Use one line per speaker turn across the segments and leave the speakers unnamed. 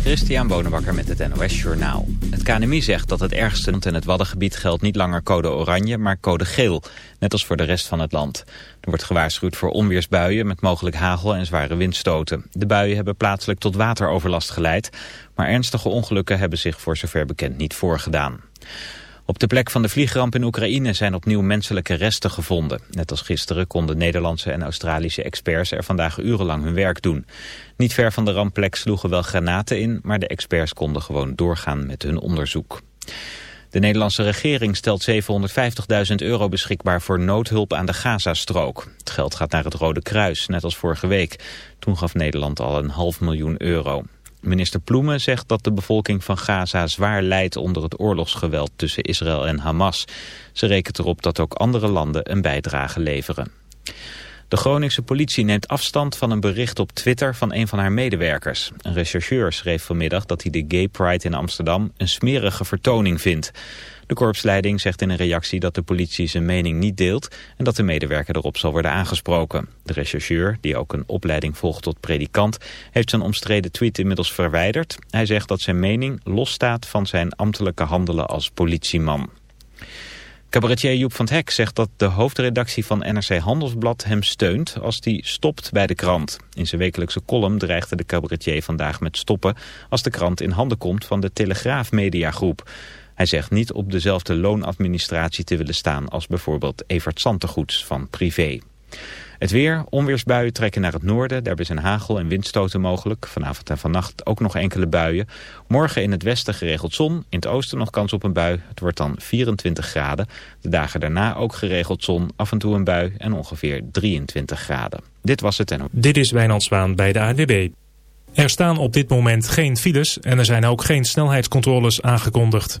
Christian Bonenbakker met het NOS Journaal. Het KNMI zegt dat het ergste en het Waddengebied geldt niet langer code oranje, maar code geel. Net als voor de rest van het land. Er wordt gewaarschuwd voor onweersbuien met mogelijk hagel en zware windstoten. De buien hebben plaatselijk tot wateroverlast geleid, maar ernstige ongelukken hebben zich voor zover bekend niet voorgedaan. Op de plek van de vliegramp in Oekraïne zijn opnieuw menselijke resten gevonden. Net als gisteren konden Nederlandse en Australische experts er vandaag urenlang hun werk doen. Niet ver van de rampplek sloegen wel granaten in, maar de experts konden gewoon doorgaan met hun onderzoek. De Nederlandse regering stelt 750.000 euro beschikbaar voor noodhulp aan de Gazastrook. Het geld gaat naar het Rode Kruis, net als vorige week. Toen gaf Nederland al een half miljoen euro. Minister Ploemen zegt dat de bevolking van Gaza zwaar lijdt onder het oorlogsgeweld tussen Israël en Hamas. Ze rekent erop dat ook andere landen een bijdrage leveren. De Groningse politie neemt afstand van een bericht op Twitter van een van haar medewerkers. Een rechercheur schreef vanmiddag dat hij de Gay Pride in Amsterdam een smerige vertoning vindt. De korpsleiding zegt in een reactie dat de politie zijn mening niet deelt en dat de medewerker erop zal worden aangesproken. De rechercheur, die ook een opleiding volgt tot predikant, heeft zijn omstreden tweet inmiddels verwijderd. Hij zegt dat zijn mening losstaat van zijn ambtelijke handelen als politieman. Cabaretier Joep van het Hek zegt dat de hoofdredactie van NRC Handelsblad hem steunt als hij stopt bij de krant. In zijn wekelijkse column dreigde de cabaretier vandaag met stoppen als de krant in handen komt van de Telegraaf Mediagroep. Hij zegt niet op dezelfde loonadministratie te willen staan als bijvoorbeeld Evert Santegoeds van Privé. Het weer, onweersbuien trekken naar het noorden. Daarbij zijn hagel en windstoten mogelijk. Vanavond en vannacht ook nog enkele buien. Morgen in het westen geregeld zon. In het oosten nog kans op een bui. Het wordt dan 24 graden. De dagen daarna ook geregeld zon. Af en toe een bui en ongeveer 23 graden. Dit was het en...
Dit is Wijnand bij de ANWB. Er staan op dit moment geen files en er zijn ook geen snelheidscontroles aangekondigd.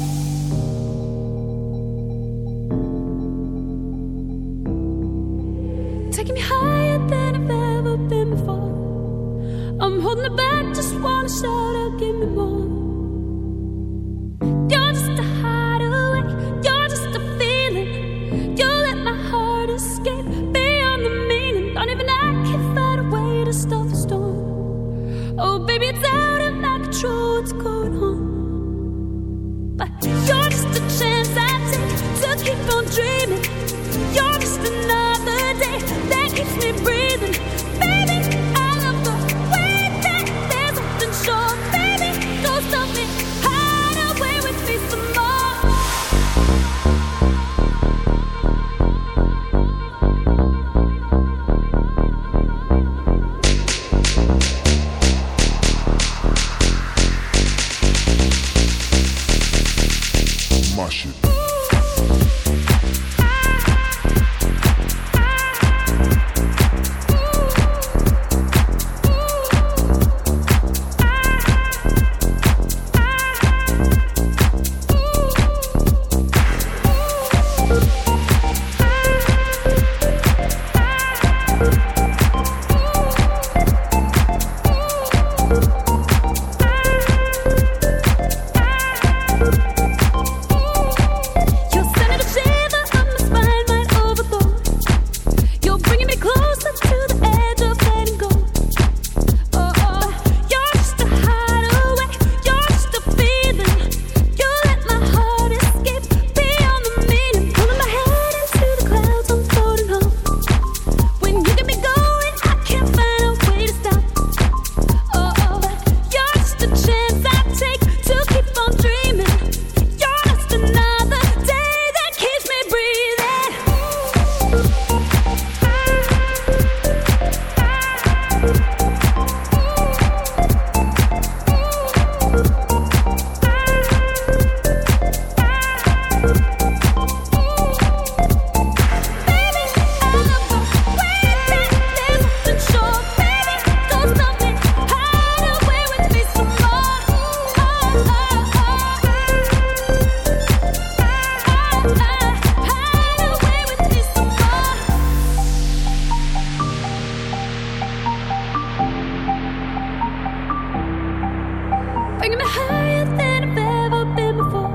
me higher than I've ever been before.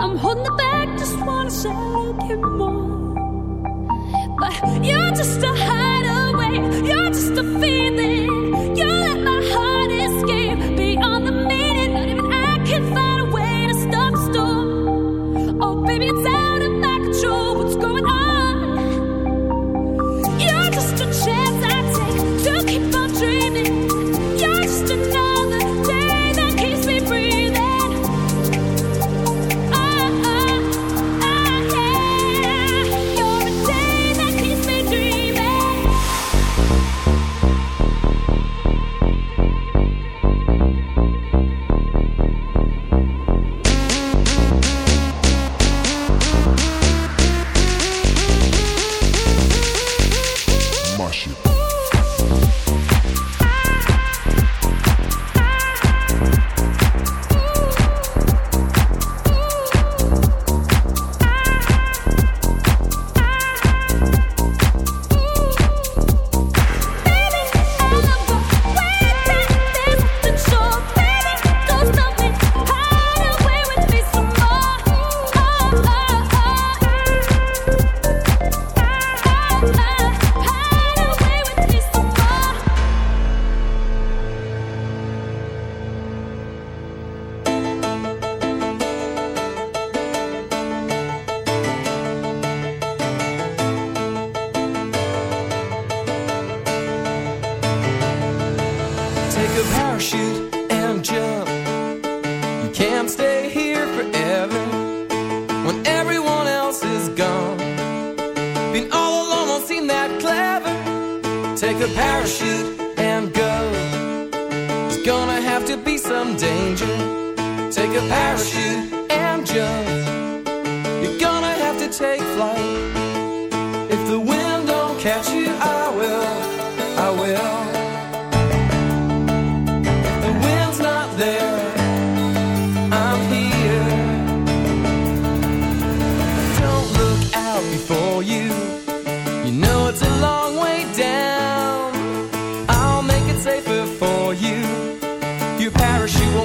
I'm holding back, just wanna shout, give more.
But you're just a hideaway, you're just a feeling. Been all alone, won't seem that clever. Take a parachute and go. It's gonna have to be some danger. Take a parachute and jump. You're gonna have to take flight. If the wind don't catch you, I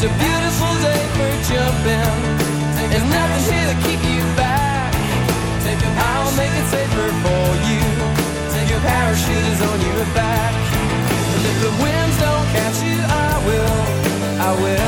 It's a beautiful day for jumping. There's nothing here to keep you back. I'll make it safer for you. Take your parachute is on your back. And if the winds don't catch you, I will. I will.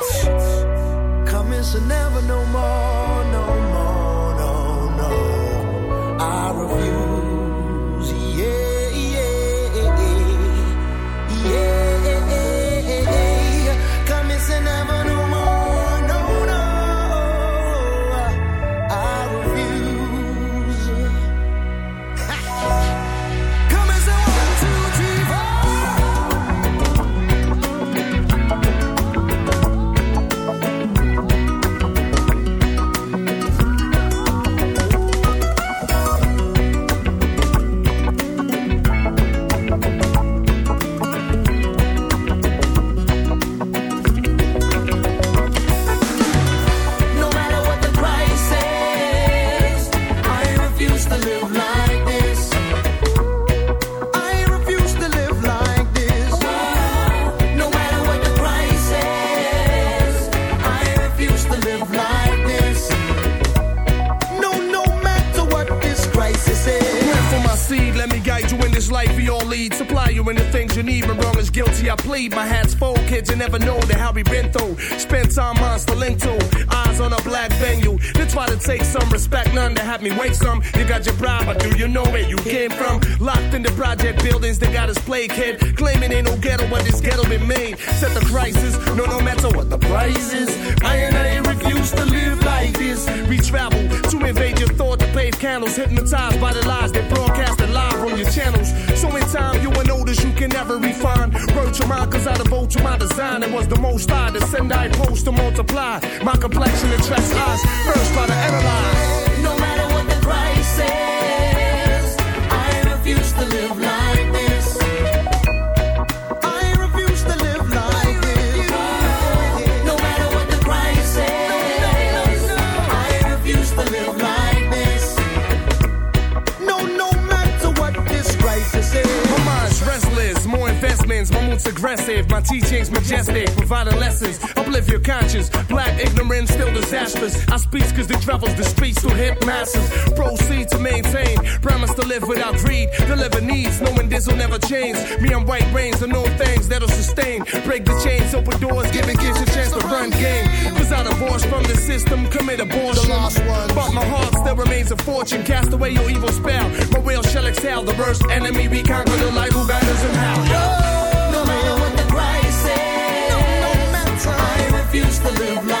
In the project buildings, they got us plague kid. Claiming ain't no ghetto, but this ghetto been made. Set the crisis, no, no matter what the price is. I and I refuse to live like this. We travel to invade your thought to pave candles. Hypnotized by the lies they broadcasted live on your channels. So in time, you will notice you can never refine. Wrote your mind, cause I devote to my design. It was the most I to send, I post to multiply. My complexion attracts eyes. First, try to analyze. Aggressive, my teachings majestic, providing lessons, uplift your conscience. Black ignorance still disastrous. I speak cause the travels the streets to hit masses. Proceed to maintain, promise to live without greed, deliver needs, knowing this will never change. Me and white brains are no things that'll sustain. Break the chains, open doors, giving kids a chance to run game. Cause I divorced from the system, commit abortion. The lost. But my heart still remains a fortune. Cast away your evil spell. My will shall exhale. The worst enemy we conquer the light who guides us in
to live like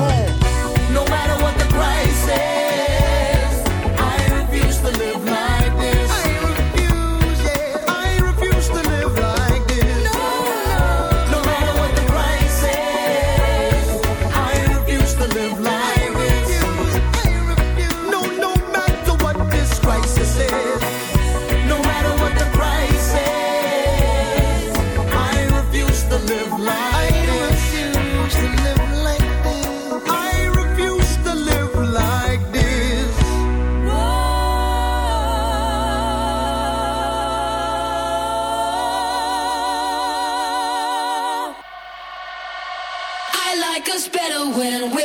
us better when we're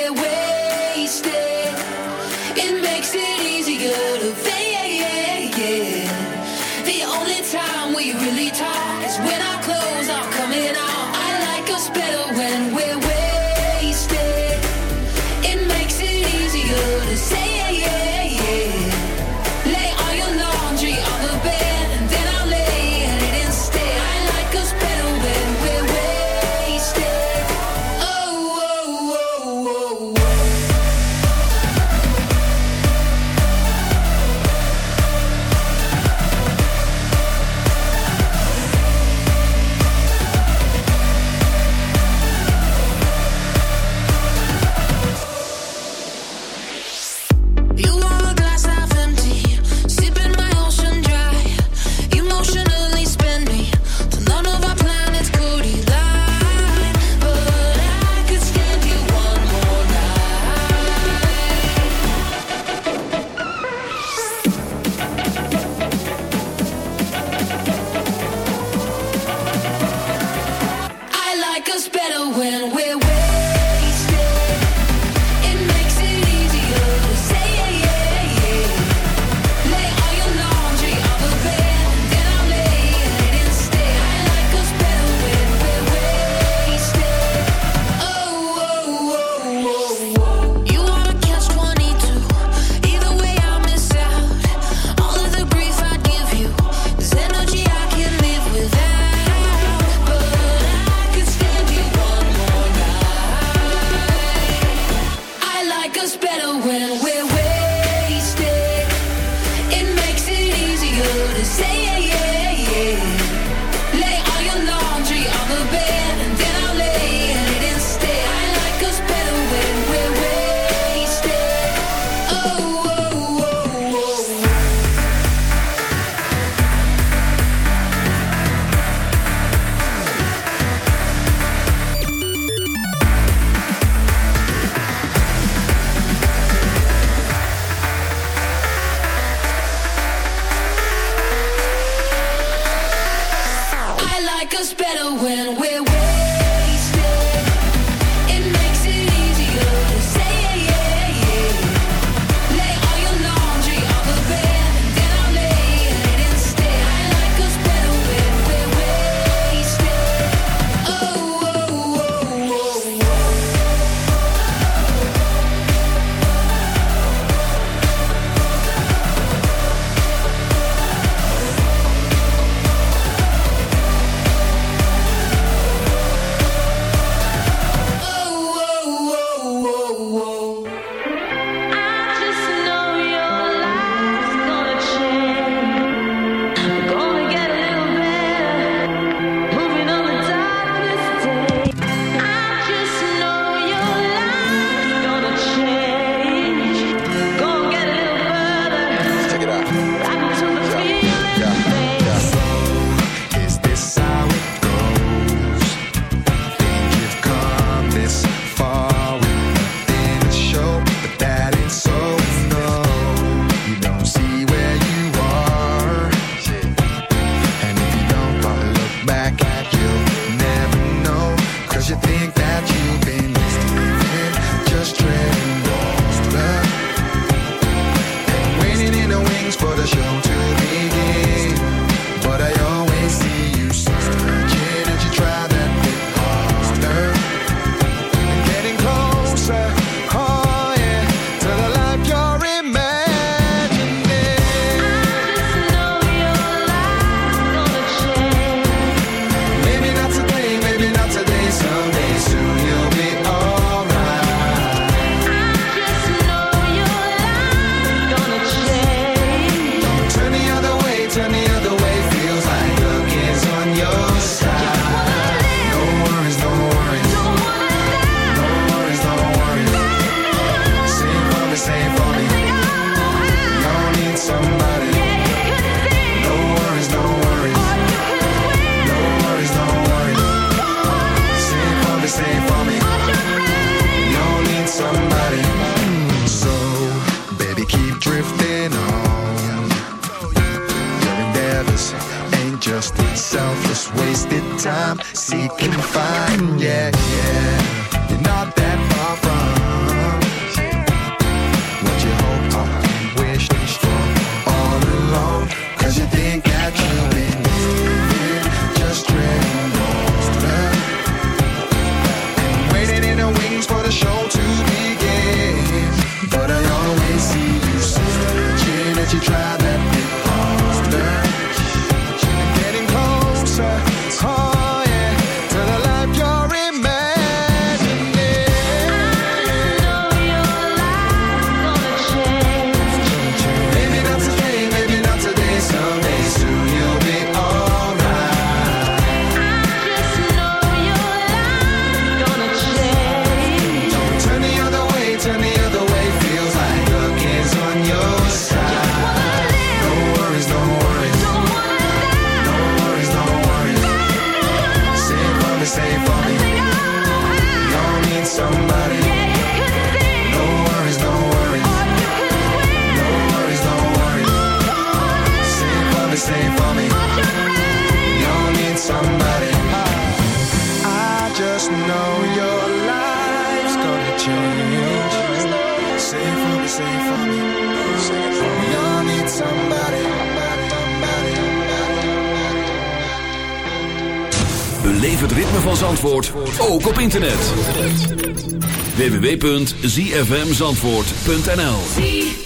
www.zfmzandvoort.nl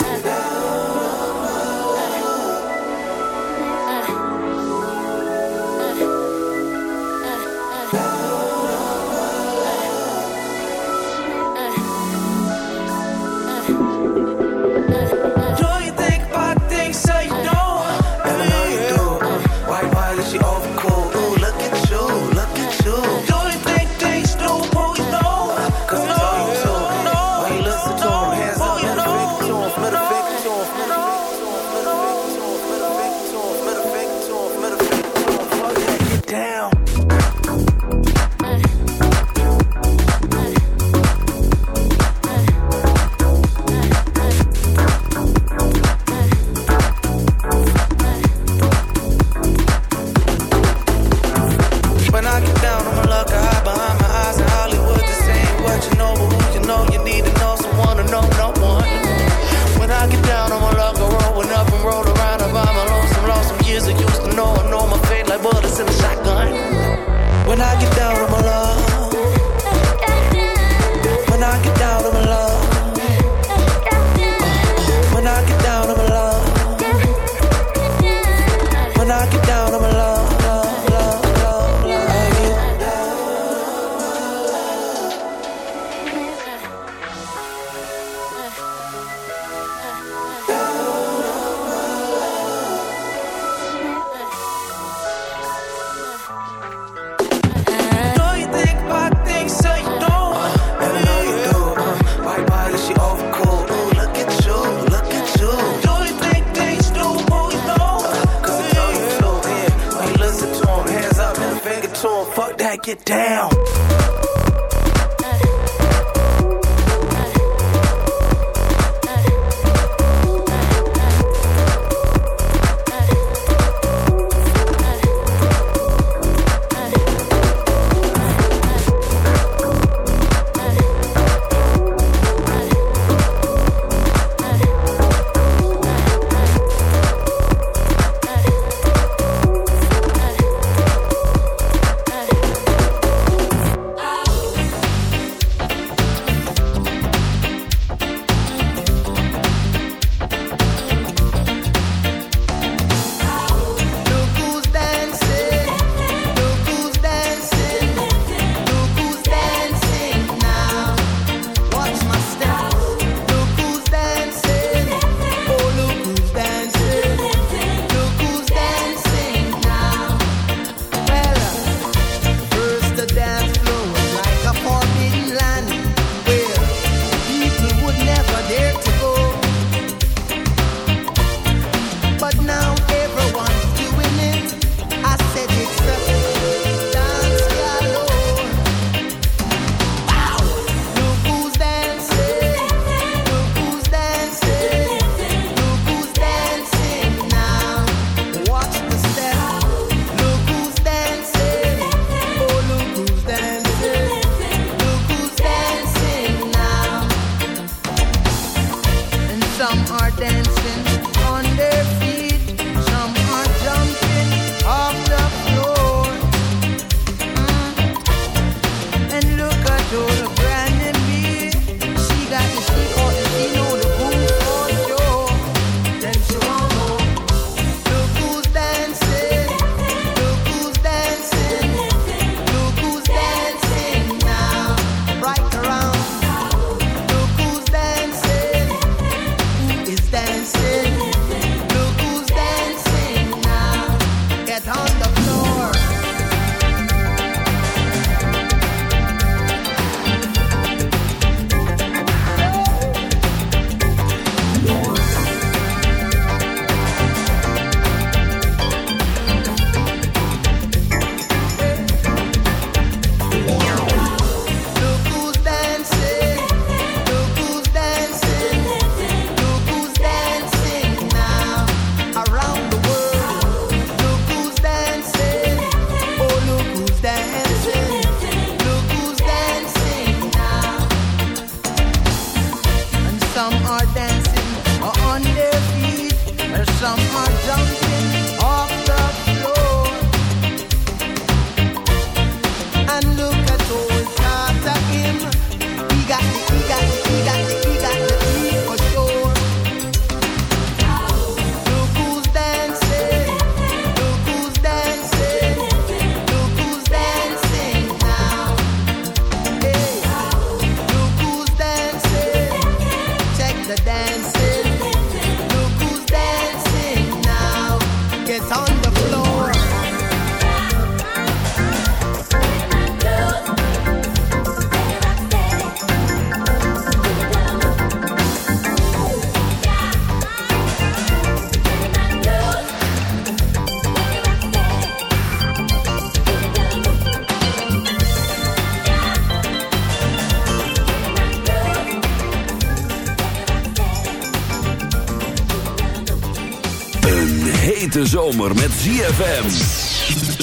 zomer met ZFM.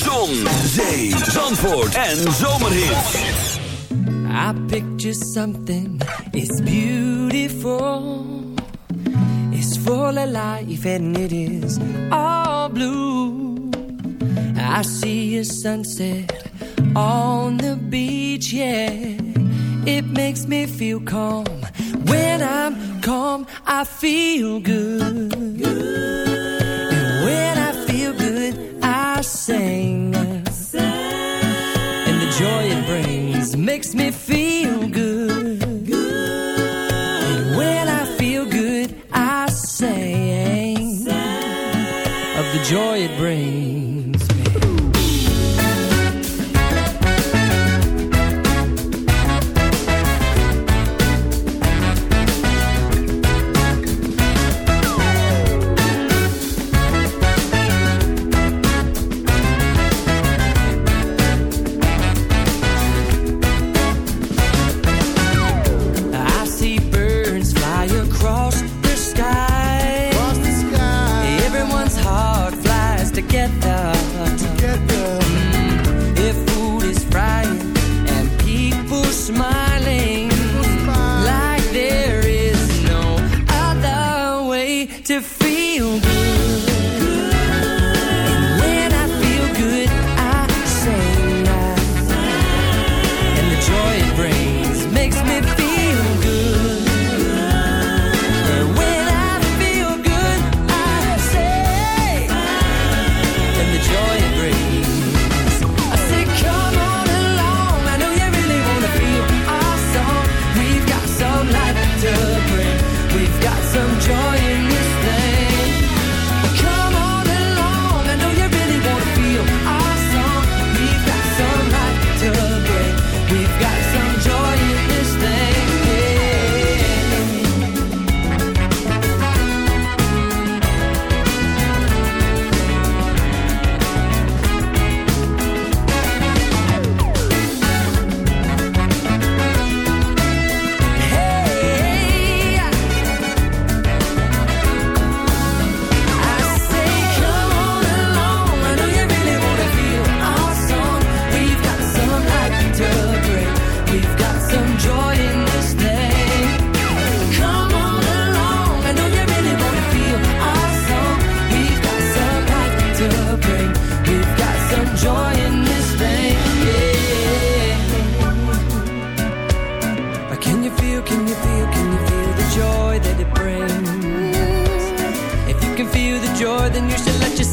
Zon, zee, zandvoort en zomerhit.
I picture something, it's beautiful. It's full of life and it is all blue. I see a sunset on the beach, yeah. It makes me feel calm. When I'm calm, I feel good.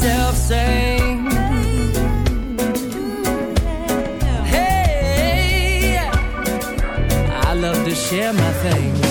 yourself say Hey I love to share my things.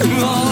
Oh.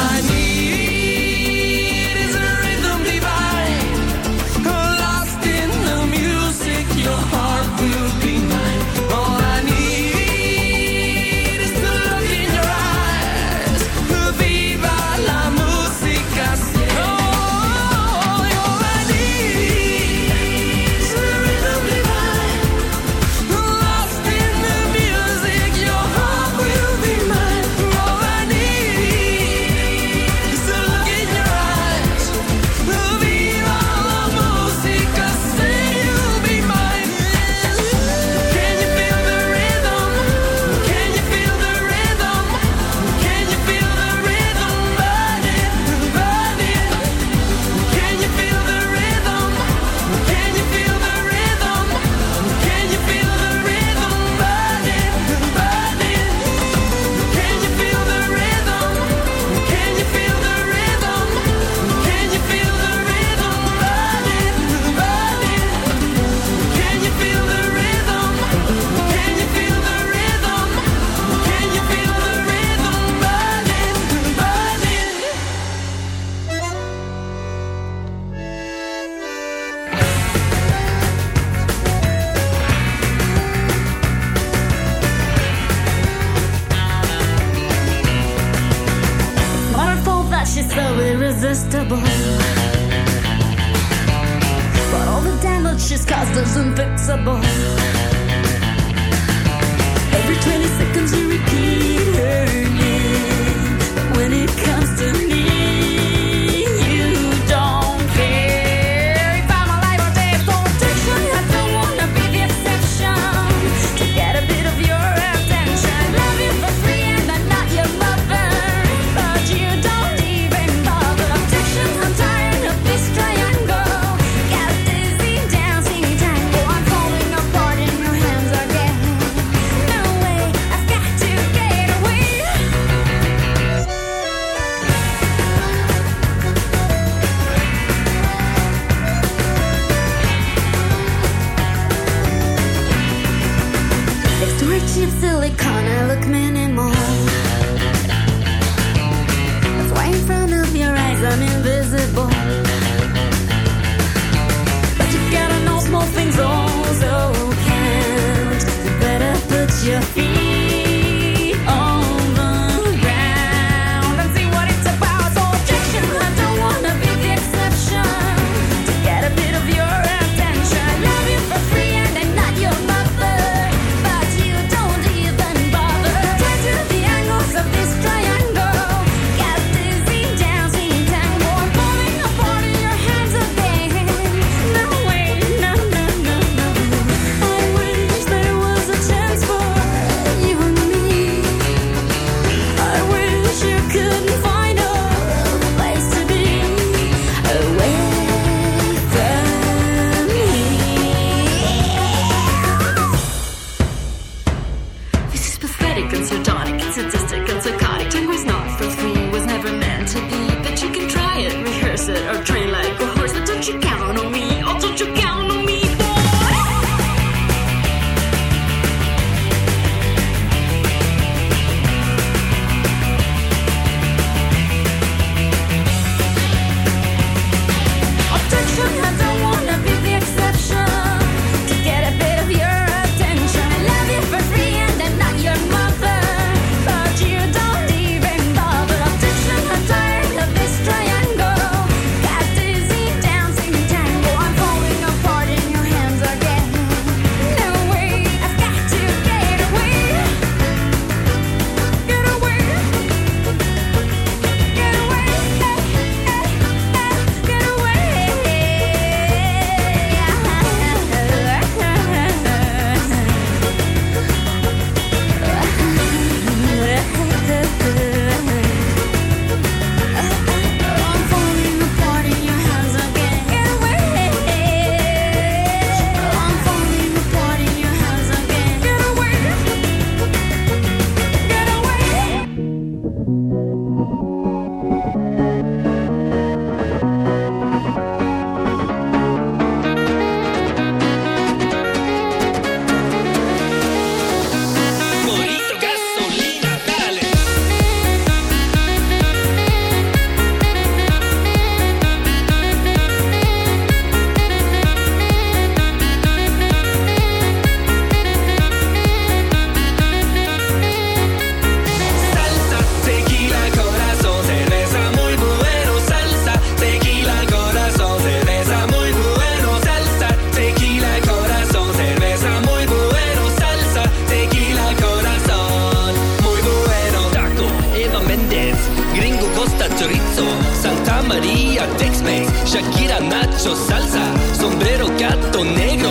Nacho, Salsa, Sombrero, Gato Negro,